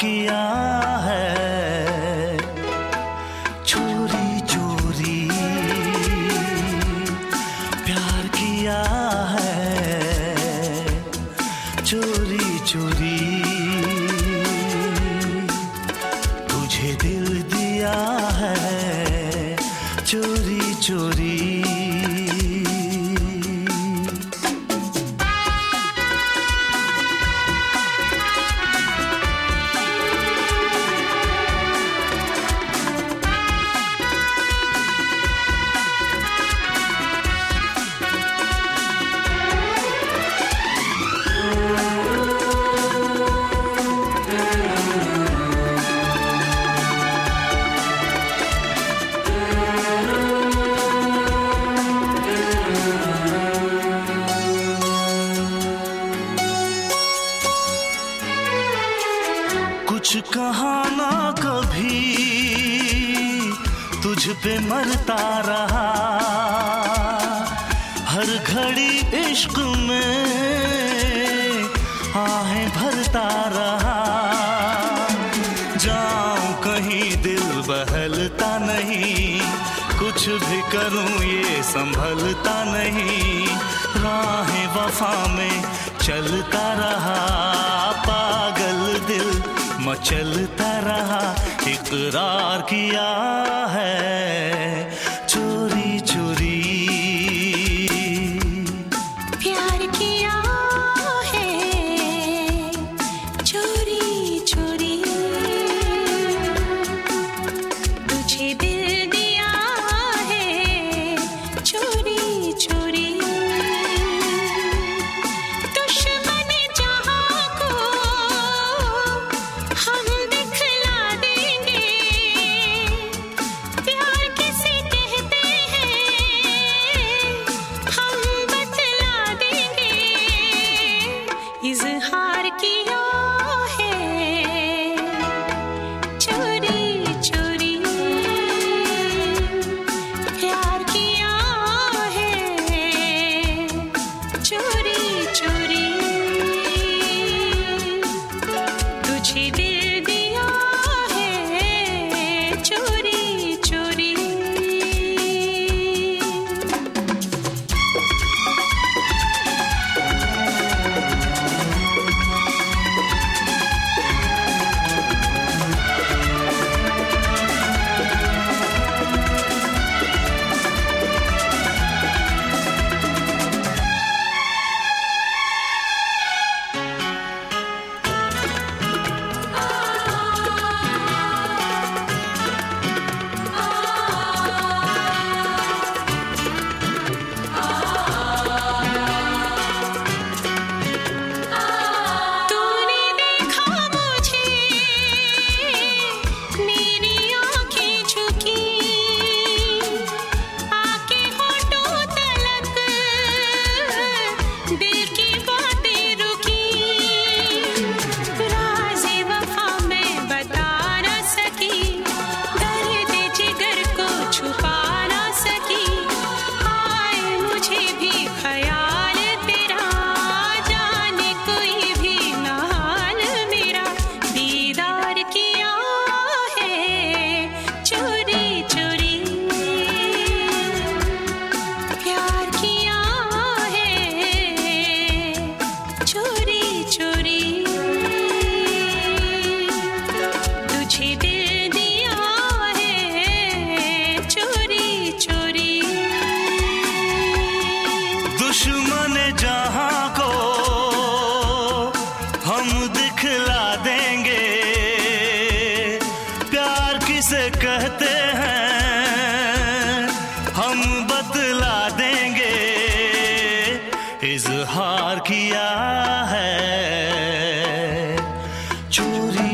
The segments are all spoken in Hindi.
किया है। चोरी चोरी। प्यार किया है। चोरी चोरी। कुछ कहा ना कभी, तुझ पे मरता रहा। हर घड़ी इश्क में आहें भरता रहा। जाऊँ कहीं दिल बहलता नहीं, कुछ भी करूँ ये संभलता नहीं। राहें वफा में चलता रहा। मचलता रहा इकरार किया हम बदला देंगे। इजहार किया है। चोरी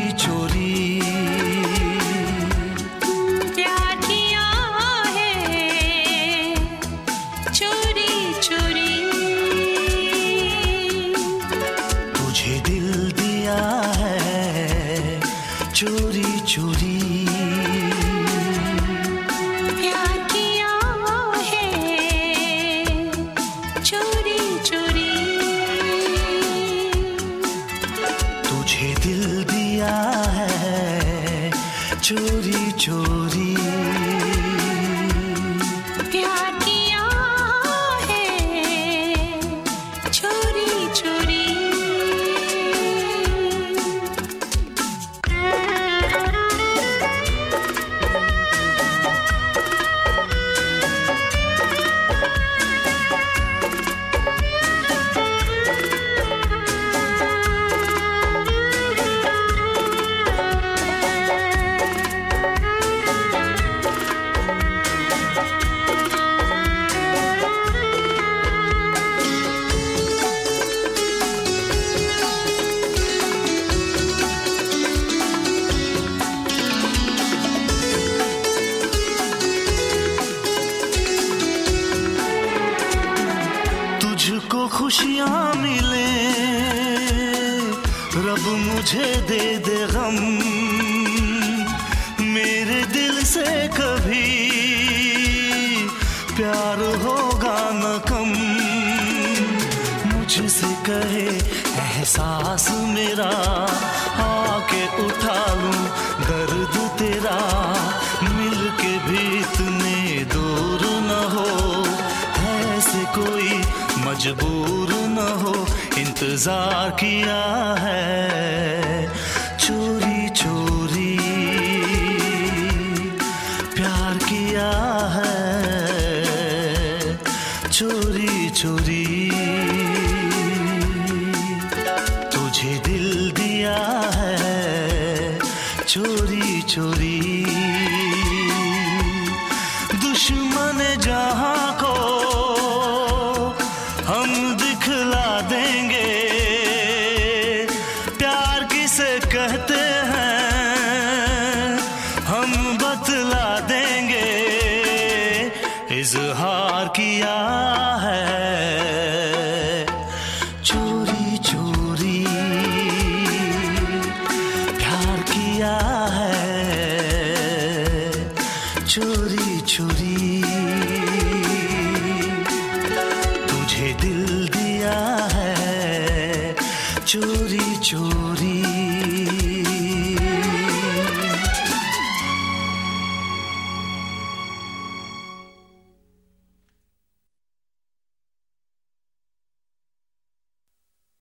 खुशियाँ मिले। रब मुझे दे दे गम। मेरे दिल से कभी प्यार होगा न कम। मुझसे कहे, एहसास मेरा, आके उठा लूँ मजबूर न हो, इंतज़ार किया है। चोरी चोरी, प्यार किया है। चोरी चोरी, तुझे दिल दिया है। चोरी चोरी है। चोरी चोरी प्यार किया है। चोरी चोरी तुझे दिल दिया है। चोरी चोरी